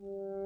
you